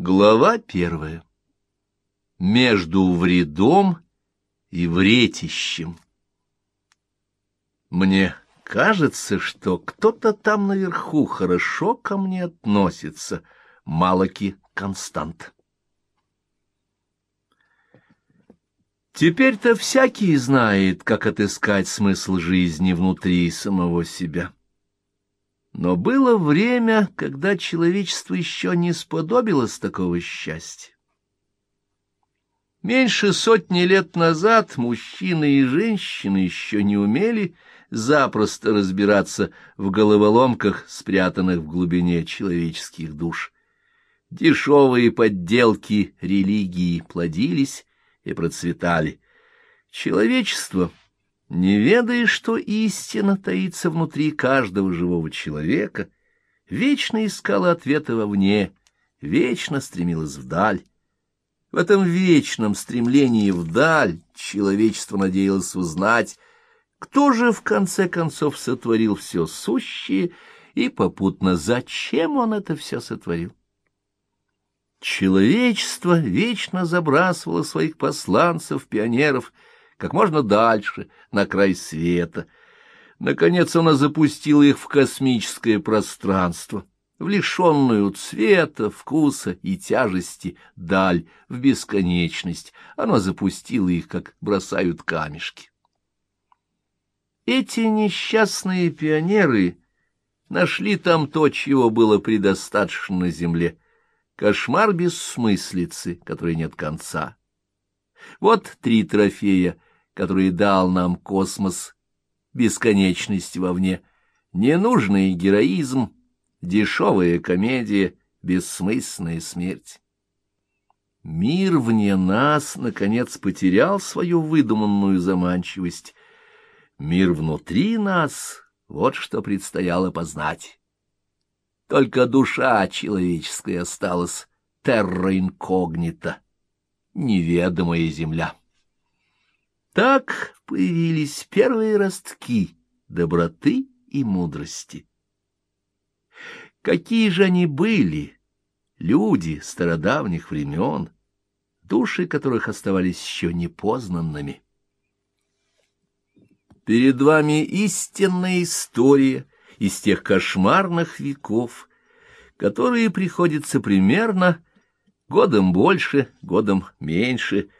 Глава первая. Между вредом и вретищем. Мне кажется, что кто-то там наверху хорошо ко мне относится, Малаки Констант. Теперь-то всякий знает, как отыскать смысл жизни внутри самого себя. Но было время, когда человечество еще не сподобилось такого счастья. Меньше сотни лет назад мужчины и женщины еще не умели запросто разбираться в головоломках, спрятанных в глубине человеческих душ. Дешевые подделки религии плодились и процветали. Человечество — не ведая, что истина таится внутри каждого живого человека, вечно искала ответы вовне, вечно стремилась вдаль. В этом вечном стремлении вдаль человечество надеялось узнать, кто же в конце концов сотворил все сущее и попутно зачем он это все сотворил. Человечество вечно забрасывало своих посланцев, пионеров — как можно дальше, на край света. Наконец она запустила их в космическое пространство, в лишенную цвета, вкуса и тяжести даль, в бесконечность. Она запустила их, как бросают камешки. Эти несчастные пионеры нашли там то, чего было предостаточно на земле — кошмар бессмыслицы, которой нет конца. Вот три трофея — который дал нам космос, бесконечность вовне, ненужный героизм, дешевая комедия, бессмысленная смерть. Мир вне нас, наконец, потерял свою выдуманную заманчивость. Мир внутри нас — вот что предстояло познать. Только душа человеческая осталась терра инкогнита, неведомая земля. Так появились первые ростки доброты и мудрости. Какие же они были, люди стародавних времен, души которых оставались еще непознанными. Перед вами истинная история из тех кошмарных веков, которые приходится примерно годом больше, годом меньше,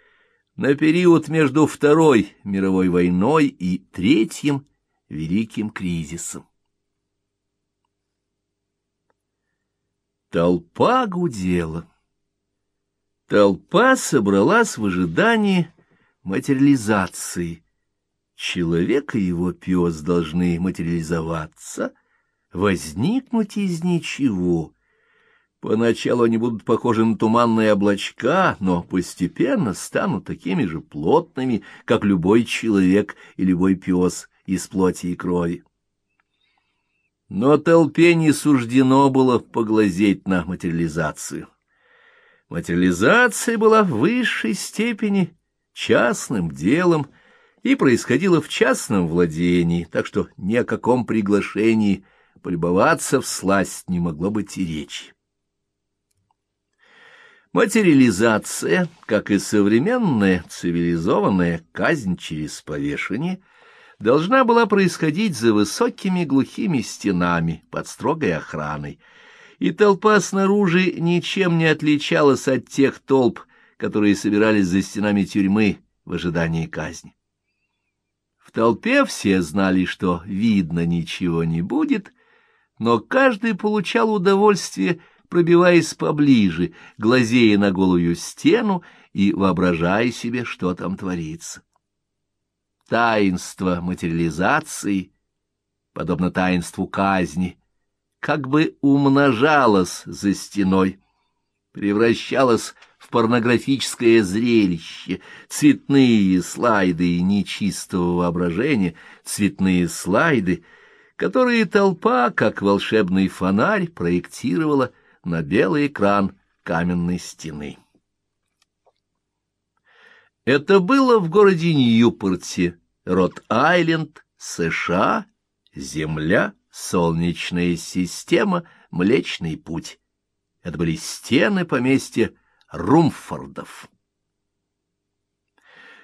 на период между Второй мировой войной и Третьим Великим кризисом. Толпа гудела. Толпа собралась в ожидании материализации. Человек и его пес должны материализоваться, возникнуть из ничего — Поначалу они будут похожи на туманные облачка, но постепенно станут такими же плотными, как любой человек и любой пес из плоти и крови. Но толпе не суждено было поглазеть на материализацию. Материализация была в высшей степени частным делом и происходила в частном владении, так что ни о каком приглашении полюбоваться в сласть не могло быть и речи. Материализация, как и современная цивилизованная казнь через повешение, должна была происходить за высокими глухими стенами под строгой охраной, и толпа снаружи ничем не отличалась от тех толп, которые собирались за стенами тюрьмы в ожидании казни. В толпе все знали, что видно ничего не будет, но каждый получал удовольствие пробиваясь поближе, глазея на голую стену и воображая себе, что там творится. Таинство материализации, подобно таинству казни, как бы умножалось за стеной, превращалось в порнографическое зрелище, цветные слайды нечистого воображения, цветные слайды, которые толпа, как волшебный фонарь, проектировала на белый экран каменной стены. Это было в городе Ньюпорте, Рот-Айленд, США, Земля, Солнечная система, Млечный путь. Это были стены поместья Румфордов.